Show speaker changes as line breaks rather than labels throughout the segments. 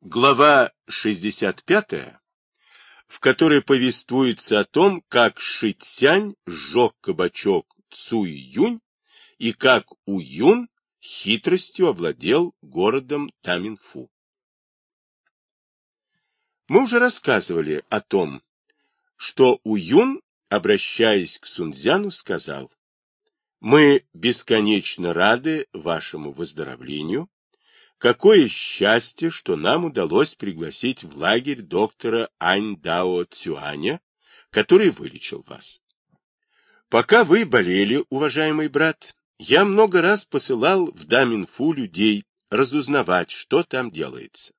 Глава 65, в которой повествуется о том, как Шитсянь сжег кабачок Цуй-Юнь и как Уюн хитростью овладел городом Таминфу. Мы уже рассказывали о том, что Уюн, обращаясь к Сунцзяну, сказал, «Мы бесконечно рады вашему выздоровлению. Какое счастье, что нам удалось пригласить в лагерь доктора Ань Дао Цюаня, который вылечил вас. Пока вы болели, уважаемый брат, я много раз посылал в Даминфу людей разузнавать, что там делается.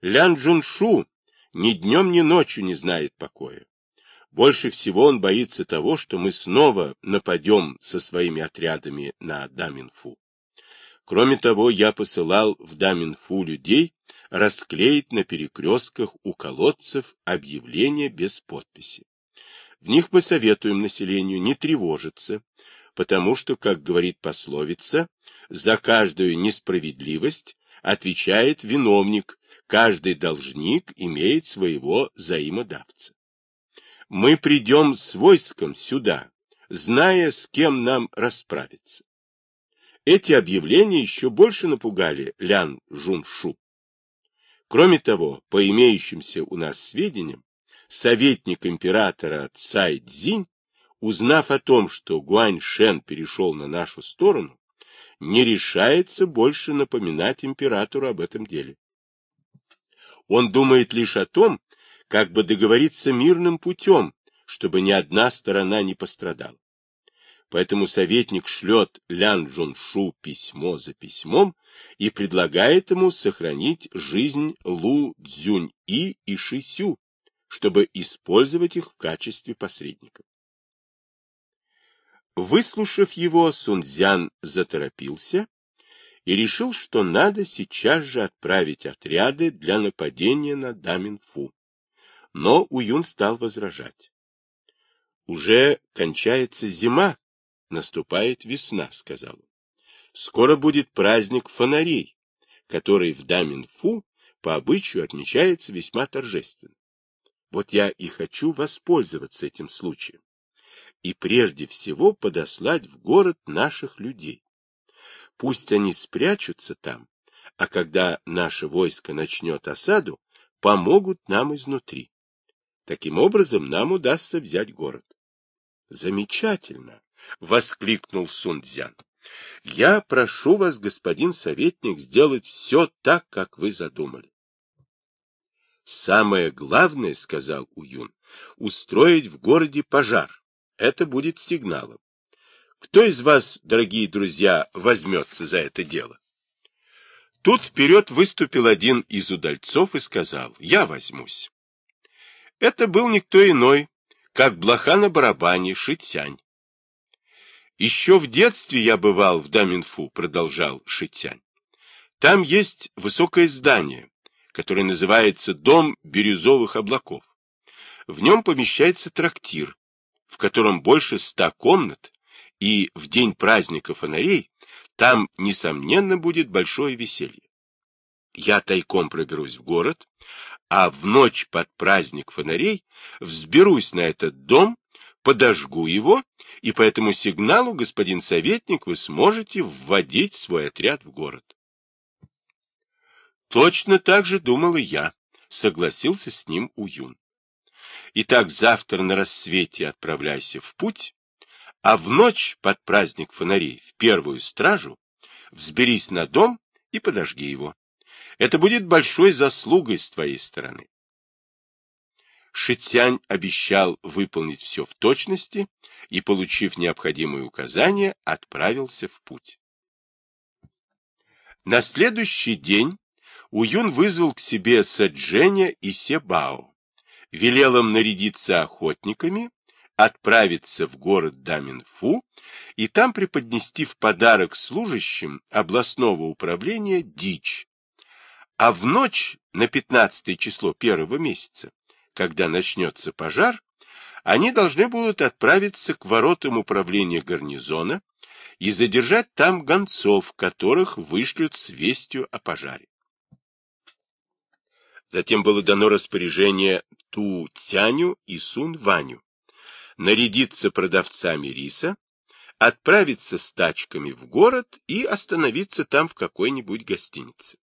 Лян Джуншу ни днем, ни ночью не знает покоя. Больше всего он боится того, что мы снова нападем со своими отрядами на Даминфу. Кроме того, я посылал в Даминфу людей расклеить на перекрестках у колодцев объявления без подписи. В них мы советуем населению не тревожиться, потому что, как говорит пословица, за каждую несправедливость отвечает виновник, каждый должник имеет своего взаимодавца. Мы придем с войском сюда, зная, с кем нам расправиться. Эти объявления еще больше напугали Лян Жуншу. Кроме того, по имеющимся у нас сведениям, советник императора Цай Цзинь, узнав о том, что Гуань Шен перешел на нашу сторону, не решается больше напоминать императору об этом деле. Он думает лишь о том, как бы договориться мирным путем, чтобы ни одна сторона не пострадала. Поэтому советник шлет Лян Джуншу письмо за письмом и предлагает ему сохранить жизнь Лу Цзюнь-И и Шисю, чтобы использовать их в качестве посредников. Выслушав его, Сунцзян заторопился и решил, что надо сейчас же отправить отряды для нападения на Даминфу. Но Уюн стал возражать. «Уже кончается зима, наступает весна», — сказал он. «Скоро будет праздник фонарей, который в Даминфу по обычаю отмечается весьма торжественно. Вот я и хочу воспользоваться этим случаем. И прежде всего подослать в город наших людей. Пусть они спрячутся там, а когда наше войско начнет осаду, помогут нам изнутри. Таким образом, нам удастся взять город. Замечательно! — воскликнул Сунцзян. — Я прошу вас, господин советник, сделать все так, как вы задумали. Самое главное, — сказал Уюн, — устроить в городе пожар. Это будет сигналом. Кто из вас, дорогие друзья, возьмется за это дело? Тут вперед выступил один из удальцов и сказал, я возьмусь. Это был никто иной, как блоха на барабане Шитянь. Еще в детстве я бывал в Даминфу, продолжал Шитянь. Там есть высокое здание, который называется «Дом бирюзовых облаков». В нем помещается трактир, в котором больше ста комнат, и в день праздника фонарей там, несомненно, будет большое веселье. Я тайком проберусь в город, а в ночь под праздник фонарей взберусь на этот дом, подожгу его, и по этому сигналу, господин советник, вы сможете вводить свой отряд в город. Точно так же думал и я, согласился с ним Уюн. Итак, завтра на рассвете отправляйся в путь, а в ночь под праздник фонарей в первую стражу взберись на дом и подожги его. Это будет большой заслугой с твоей стороны. Шитянь обещал выполнить все в точности и, получив необходимые указания, отправился в путь. На следующий день Уюн вызвал к себе Садженя и Себао, велел им нарядиться охотниками, отправиться в город Даминфу и там преподнести в подарок служащим областного управления дичь. А в ночь на 15 число первого месяца, когда начнется пожар, они должны будут отправиться к воротам управления гарнизона и задержать там гонцов, которых вышлют с вестью о пожаре. Затем было дано распоряжение Ту Цяню и Сун Ваню нарядиться продавцами риса, отправиться с тачками в город и остановиться там в какой-нибудь гостинице.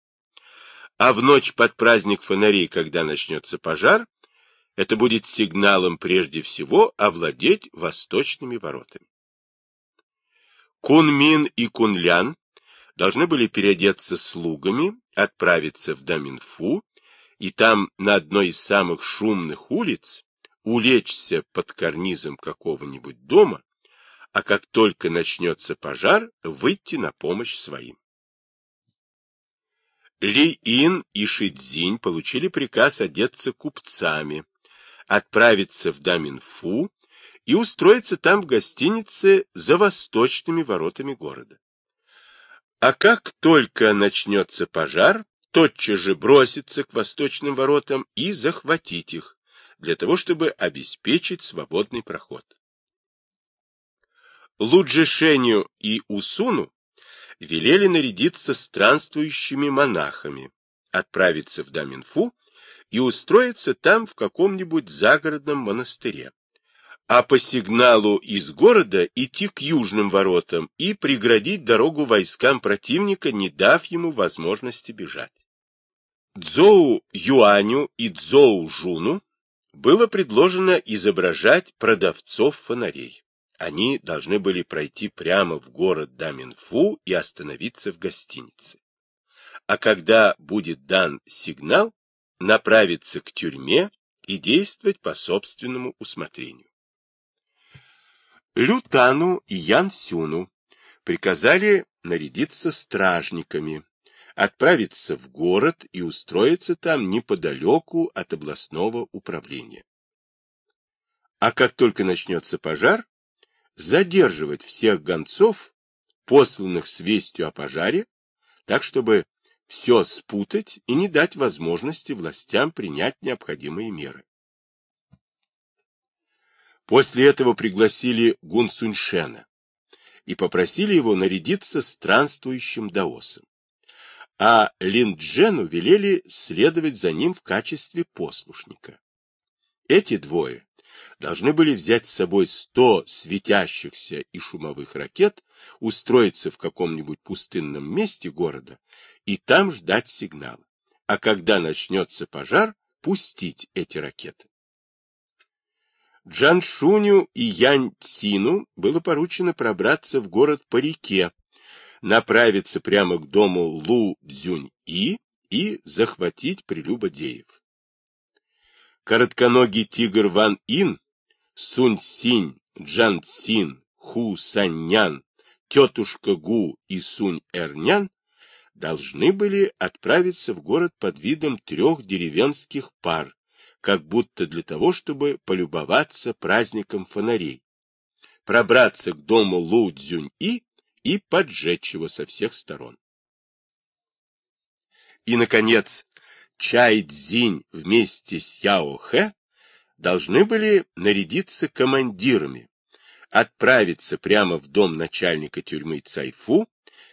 А в ночь под праздник фонарей, когда начнется пожар, это будет сигналом прежде всего овладеть восточными воротами. Кунмин и Кунлян должны были переодеться слугами, отправиться в Даминфу и там на одной из самых шумных улиц улечься под карнизом какого-нибудь дома, а как только начнется пожар, выйти на помощь своим. Ли Ин и Шидзинь получили приказ одеться купцами, отправиться в Даминфу и устроиться там в гостинице за восточными воротами города. А как только начнется пожар, тотчас же броситься к восточным воротам и захватить их, для того, чтобы обеспечить свободный проход. Луджишеню и Усуну велели нарядиться странствующими монахами, отправиться в Даминфу и устроиться там в каком-нибудь загородном монастыре, а по сигналу из города идти к южным воротам и преградить дорогу войскам противника, не дав ему возможности бежать. Цзоу Юаню и Цзоу Жуну было предложено изображать продавцов фонарей. Они должны были пройти прямо в город Даминфу и остановиться в гостинице. А когда будет дан сигнал, направиться к тюрьме и действовать по собственному усмотрению. Лютану и Ян Сюну приказали нарядиться стражниками, отправиться в город и устроиться там неподалеку от областного управления. А как только начнется пожар, задерживать всех гонцов, посланных с вестью о пожаре, так, чтобы все спутать и не дать возможности властям принять необходимые меры. После этого пригласили Гун Суньшена и попросили его нарядиться странствующим даосом а Линджену велели следовать за ним в качестве послушника. Эти двое должны были взять с собой сто светящихся и шумовых ракет, устроиться в каком-нибудь пустынном месте города и там ждать сигнала. А когда начнется пожар, пустить эти ракеты. Джаншуню и Янь Цину было поручено пробраться в город по реке, направиться прямо к дому Лу Цзюнь-И и захватить прелюбодеев. Коротконогий тигр Ван Ин, Сунь Синь, Джан Цин, Ху Саньян, тетушка Гу и Сунь Эрнян должны были отправиться в город под видом трех деревенских пар, как будто для того, чтобы полюбоваться праздником фонарей, пробраться к дому Лу Цзюнь-И и поджечь его со всех сторон. И, наконец, Чай Цзинь вместе с Яо Хэ должны были нарядиться командирами, отправиться прямо в дом начальника тюрьмы Цайфу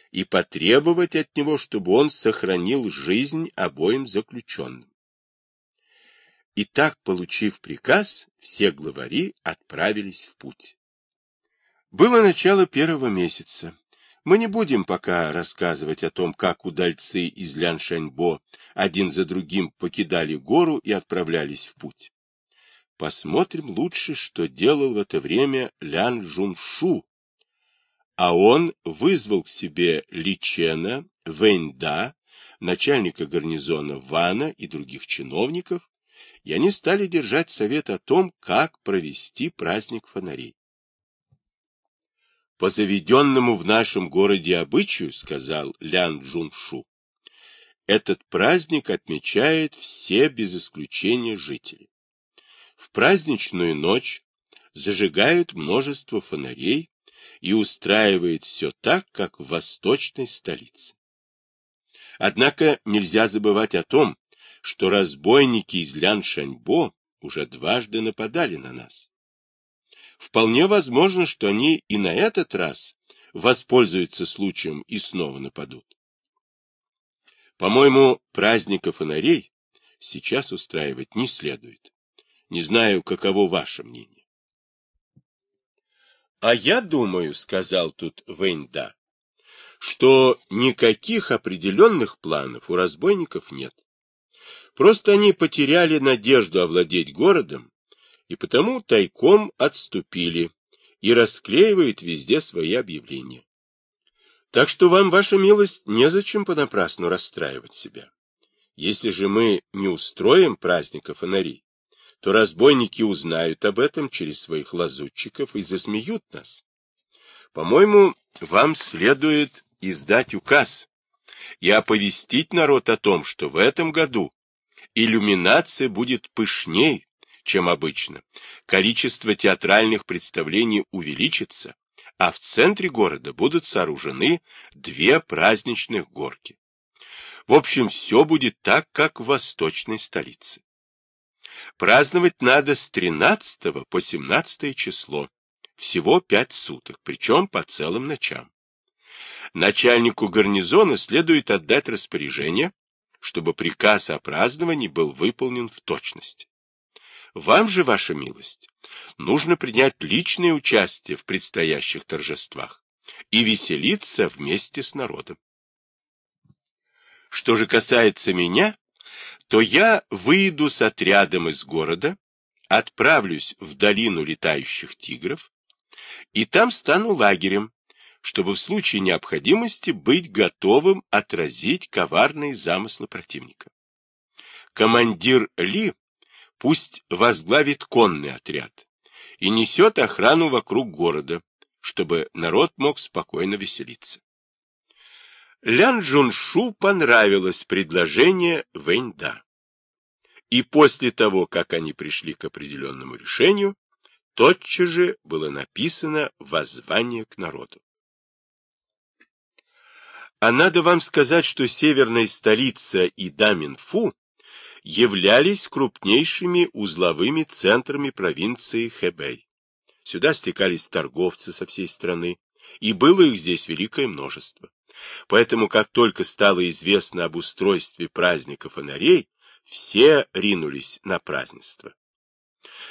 и потребовать от него, чтобы он сохранил жизнь обоим заключенным. И так, получив приказ, все главари отправились в путь. Было начало первого месяца. Мы не будем пока рассказывать о том, как удальцы из Ляншаньбо один за другим покидали гору и отправлялись в путь. Посмотрим лучше, что делал в это время Лян Жуншу. А он вызвал к себе Личена, Вэньда, начальника гарнизона Вана и других чиновников, и они стали держать совет о том, как провести праздник фонарей. По заведенному в нашем городе обычаю, сказал Лян Джуншу, этот праздник отмечает все без исключения жители. В праздничную ночь зажигают множество фонарей и устраивает все так, как в восточной столице. Однако нельзя забывать о том, что разбойники из Ляншаньбо уже дважды нападали на нас. Вполне возможно, что они и на этот раз воспользуются случаем и снова нападут. По-моему, праздника фонарей сейчас устраивать не следует. Не знаю, каково ваше мнение. — А я думаю, — сказал тут Вейнда, — что никаких определенных планов у разбойников нет. Просто они потеряли надежду овладеть городом, и потому тайком отступили и расклеивают везде свои объявления. Так что вам, ваша милость, незачем понапрасну расстраивать себя. Если же мы не устроим праздника фонарей, то разбойники узнают об этом через своих лазутчиков и засмеют нас. По-моему, вам следует издать указ и оповестить народ о том, что в этом году иллюминация будет пышней, чем обычно, количество театральных представлений увеличится, а в центре города будут сооружены две праздничных горки. В общем, все будет так, как в восточной столице. Праздновать надо с 13 по 17 число, всего пять суток, причем по целым ночам. Начальнику гарнизона следует отдать распоряжение, чтобы приказ о праздновании был выполнен в точности. Вам же, ваша милость, нужно принять личное участие в предстоящих торжествах и веселиться вместе с народом. Что же касается меня, то я выйду с отрядом из города, отправлюсь в долину летающих тигров и там стану лагерем, чтобы в случае необходимости быть готовым отразить коварные замыслы противника. Командир Ли пусть возглавит конный отряд и несет охрану вокруг города, чтобы народ мог спокойно веселиться. Лян Джуншу понравилось предложение Вэньда. И после того, как они пришли к определенному решению, тотчас же было написано воззвание к народу. А надо вам сказать, что северная столица и Даминфу являлись крупнейшими узловыми центрами провинции Хэбэй. Сюда стекались торговцы со всей страны, и было их здесь великое множество. Поэтому, как только стало известно об устройстве праздника фонарей, все ринулись на празднество.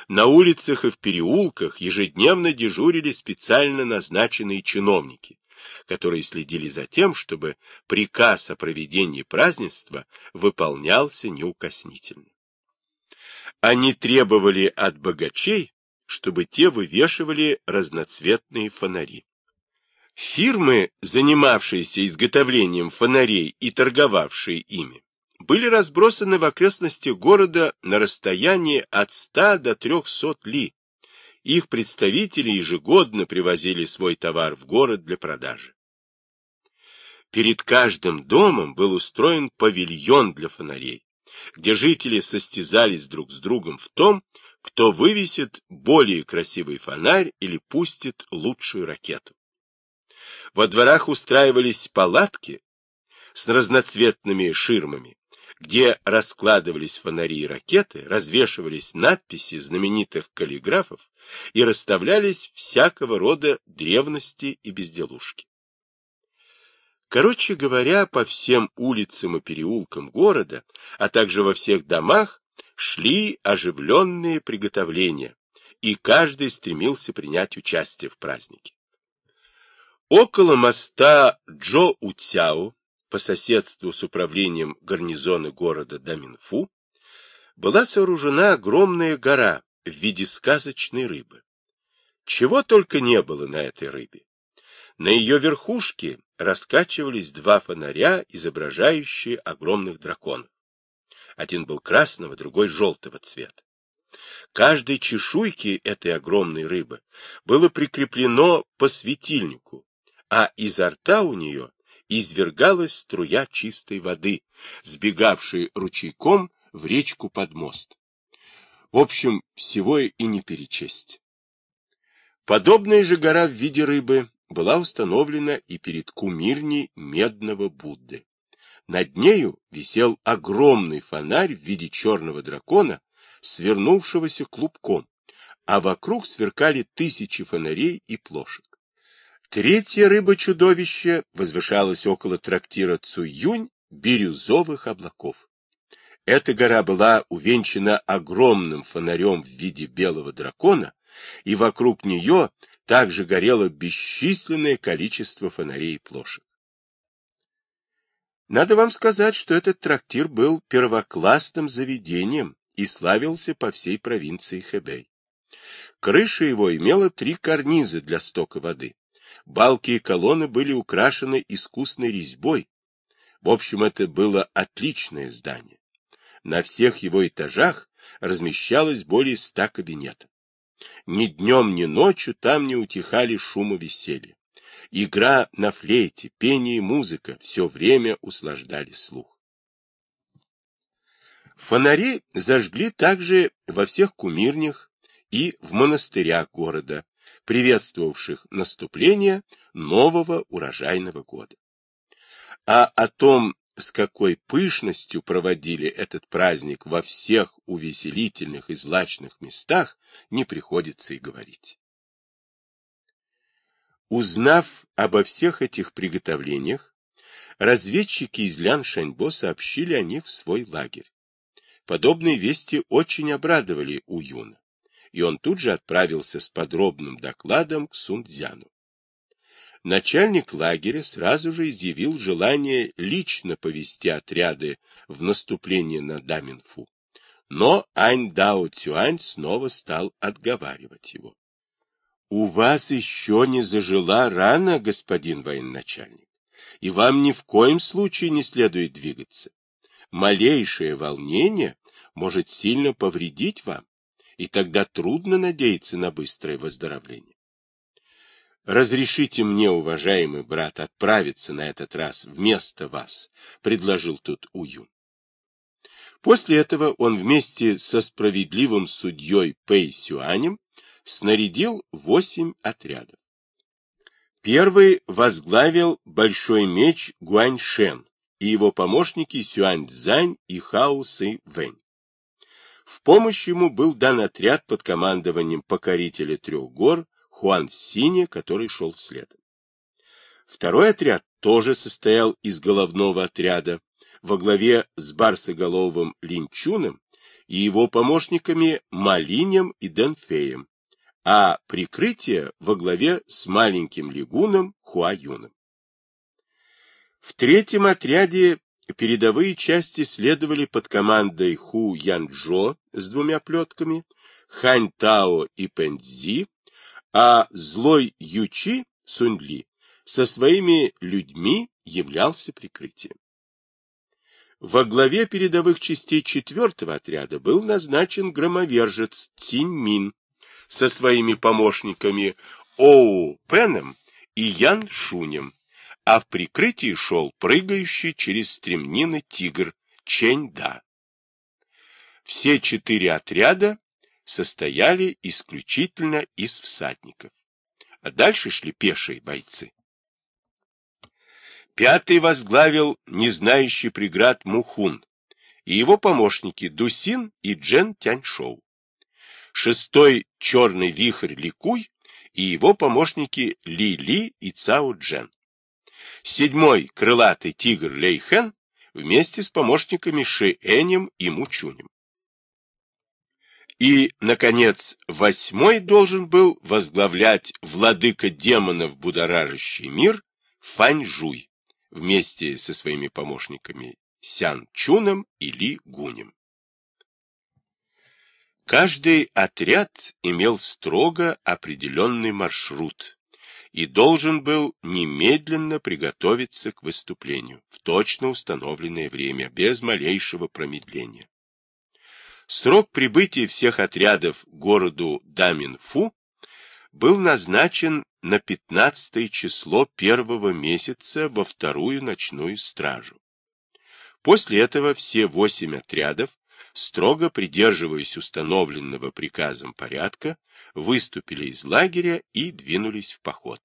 На улицах и в переулках ежедневно дежурили специально назначенные чиновники, которые следили за тем, чтобы приказ о проведении празднества выполнялся неукоснительно. Они требовали от богачей, чтобы те вывешивали разноцветные фонари. Фирмы, занимавшиеся изготовлением фонарей и торговавшие ими, были разбросаны в окрестностях города на расстоянии от 100 до 300 ли. Их представители ежегодно привозили свой товар в город для продажи. Перед каждым домом был устроен павильон для фонарей, где жители состязались друг с другом в том, кто вывесит более красивый фонарь или пустит лучшую ракету. Во дворах устраивались палатки с разноцветными ширмами, где раскладывались фонари и ракеты, развешивались надписи знаменитых каллиграфов и расставлялись всякого рода древности и безделушки. Короче говоря, по всем улицам и переулкам города, а также во всех домах, шли оживленные приготовления, и каждый стремился принять участие в празднике. Около моста Джо-Уцяо, по соседству с управлением гарнизона города Даминфу, была сооружена огромная гора в виде сказочной рыбы. Чего только не было на этой рыбе. На ее верхушке раскачивались два фонаря, изображающие огромных драконов. Один был красного, другой желтого цвета. Каждой чешуйке этой огромной рыбы было прикреплено по светильнику, а изо рта у нее извергалась струя чистой воды, сбегавшей ручейком в речку под мост. В общем, всего и не перечесть. Подобная же гора в виде рыбы была установлена и перед кумирней медного Будды. Над нею висел огромный фонарь в виде черного дракона, свернувшегося клубком, а вокруг сверкали тысячи фонарей и плошек. Третья рыба-чудовище возвышалась около трактира Цуюнь бирюзовых облаков. Эта гора была увенчана огромным фонарем в виде белого дракона, и вокруг нее также горело бесчисленное количество фонарей и плошек. Надо вам сказать, что этот трактир был первоклассным заведением и славился по всей провинции Хэбэй. Крыша его имела три карниза для стока воды. Балки и колонны были украшены искусной резьбой. В общем, это было отличное здание. На всех его этажах размещалось более ста кабинетов. Ни днем, ни ночью там не утихали шума веселья. Игра на флейте, пение и музыка все время услаждали слух. Фонари зажгли также во всех кумирнях и в монастырях города, приветствовавших наступление нового урожайного года. А о том, с какой пышностью проводили этот праздник во всех увеселительных и злачных местах, не приходится и говорить. Узнав обо всех этих приготовлениях, разведчики из Лян-Шаньбо сообщили о них в свой лагерь. Подобные вести очень обрадовали Уюна, и он тут же отправился с подробным докладом к Сунцзяну начальник лагеря сразу же изъявил желание лично повести отряды в наступление на Даминфу. Но Ань Дао Цюань снова стал отговаривать его. — У вас еще не зажила рана, господин военачальник, и вам ни в коем случае не следует двигаться. Малейшее волнение может сильно повредить вам, и тогда трудно надеяться на быстрое выздоровление. «Разрешите мне, уважаемый брат, отправиться на этот раз вместо вас», — предложил тут Уюн. После этого он вместе со справедливым судьей Пэй Сюанем снарядил восемь отрядов. Первый возглавил большой меч Гуаньшен и его помощники Сюань Цзань и Хао Сы Вэнь. В помощь ему был дан отряд под командованием покорителя трех гор Хуан Сине, который шел следом. Второй отряд тоже состоял из головного отряда во главе с барсоголовым Линчуном и его помощниками Малинем и Денфеем, а прикрытие во главе с маленьким лягуном Хуаюном. В третьем отряде передовые части следовали под командой Ху Янчжо с двумя плетками, Хань Тао и Пэнцзи а злой Ючи Суньли со своими людьми являлся прикрытием. Во главе передовых частей четвертого отряда был назначен громовержец Цинь Мин со своими помощниками Оу Пеном и Ян Шунем, а в прикрытии шел прыгающий через стремнины тигр Чэнь Да. Все четыре отряда состояли исключительно из всадников. А дальше шли пешие бойцы. Пятый возглавил незнающий преград Мухун и его помощники Дусин и Джен Тяньшоу. Шестой — черный вихрь Ликуй и его помощники Ли Ли и Цао Джен. Седьмой — крылатый тигр Лейхэн вместе с помощниками Ши Энем и Мучунем. И, наконец, восьмой должен был возглавлять владыка демонов будоражащий мир Фаньжуй вместе со своими помощниками Сян Чуном и Ли Гунем. Каждый отряд имел строго определенный маршрут и должен был немедленно приготовиться к выступлению в точно установленное время, без малейшего промедления. Срок прибытия всех отрядов городу Даминфу был назначен на 15 число первого месяца во вторую ночную стражу. После этого все восемь отрядов, строго придерживаясь установленного приказом порядка, выступили из лагеря и двинулись в поход.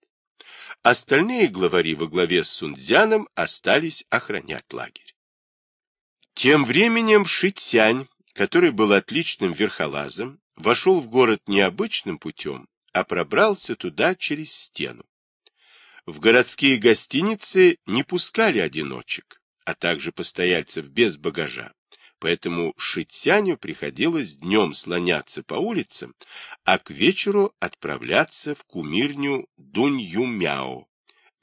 Остальные главари во главе с Сунцзяном остались охранять лагерь. Тем временем Шитсянь который был отличным верхолазом, вошел в город необычным путем, а пробрался туда через стену. В городские гостиницы не пускали одиночек, а также постояльцев без багажа, поэтому Шитяню приходилось днем слоняться по улицам, а к вечеру отправляться в кумирню Дунь-Юмяо,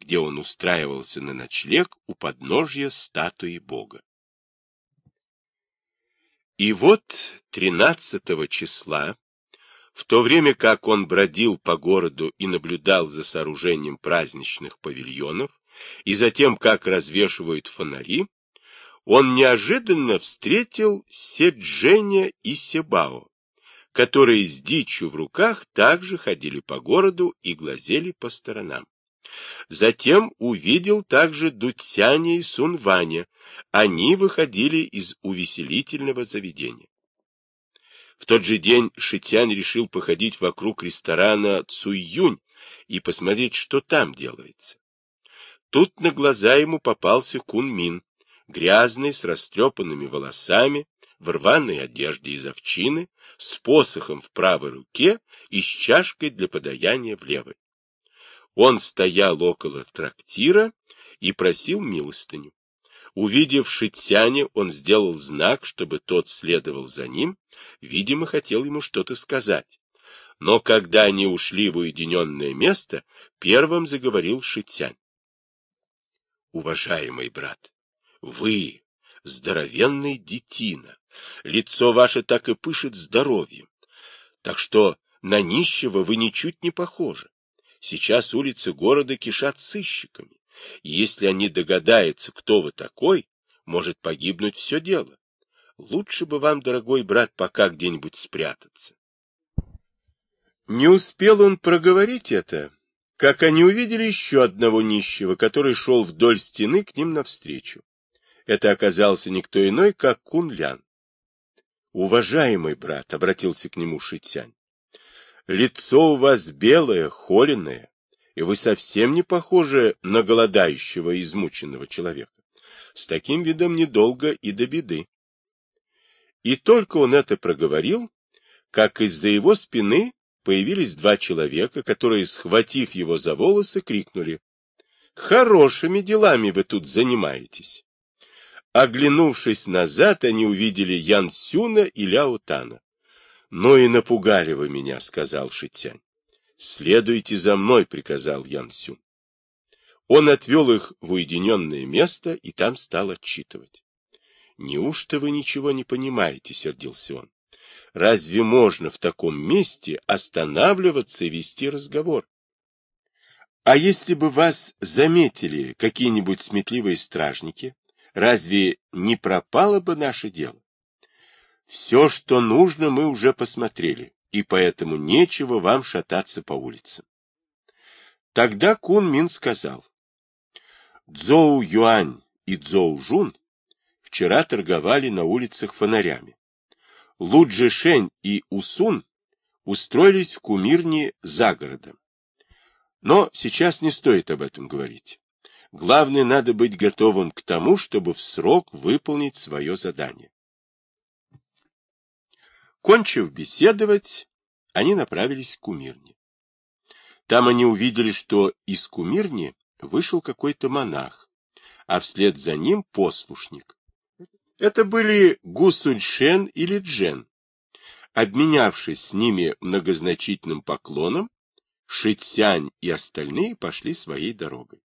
где он устраивался на ночлег у подножья статуи бога. И вот 13 числа, в то время как он бродил по городу и наблюдал за сооружением праздничных павильонов, и за тем, как развешивают фонари, он неожиданно встретил Седженя и Себао, которые с дичью в руках также ходили по городу и глазели по сторонам. Затем увидел также Дутяня и Сунваня. Они выходили из увеселительного заведения. В тот же день Шитян решил походить вокруг ресторана Цуйюнь и посмотреть, что там делается. Тут на глаза ему попался Кунмин, грязный, с растрепанными волосами, в рваной одежде из овчины, с посохом в правой руке и с чашкой для подаяния в левой. Он стоял около трактира и просил милостыню. Увидев Шитяне, он сделал знак, чтобы тот следовал за ним, видимо, хотел ему что-то сказать. Но когда они ушли в уединенное место, первым заговорил Шитянь. Уважаемый брат, вы здоровенный детина, лицо ваше так и пышет здоровьем, так что на нищего вы ничуть не похожи. Сейчас улицы города кишат сыщиками, и если они догадаются, кто вы такой, может погибнуть все дело. Лучше бы вам, дорогой брат, пока где-нибудь спрятаться. Не успел он проговорить это, как они увидели еще одного нищего, который шел вдоль стены к ним навстречу. Это оказался никто иной, как Кун Лян. «Уважаемый брат», — обратился к нему Шитянь, Лицо у вас белое, холеное, и вы совсем не похожи на голодающего измученного человека. С таким видом недолго и до беды. И только он это проговорил, как из-за его спины появились два человека, которые, схватив его за волосы, крикнули «Хорошими делами вы тут занимаетесь!» Оглянувшись назад, они увидели Ян Сюна и Ляо Тана. «Ну и напугали вы меня», — сказал Шитянь. «Следуйте за мной», — приказал Ян Сюн. Он отвел их в уединенное место и там стал отчитывать. «Неужто вы ничего не понимаете?» — сердился он. «Разве можно в таком месте останавливаться и вести разговор? А если бы вас заметили какие-нибудь сметливые стражники, разве не пропало бы наше дело? Все, что нужно, мы уже посмотрели, и поэтому нечего вам шататься по улицам. Тогда Кун Мин сказал, Цзоу Юань и Цзоу Жун вчера торговали на улицах фонарями. Лу Джишень и Усун устроились в кумирне за городом. Но сейчас не стоит об этом говорить. Главное, надо быть готовым к тому, чтобы в срок выполнить свое задание. Кончив беседовать, они направились к кумирне. Там они увидели, что из кумирни вышел какой-то монах, а вслед за ним послушник. Это были Гусуньшен или Джен. Обменявшись с ними многозначительным поклоном, Шитсянь и остальные пошли своей дорогой.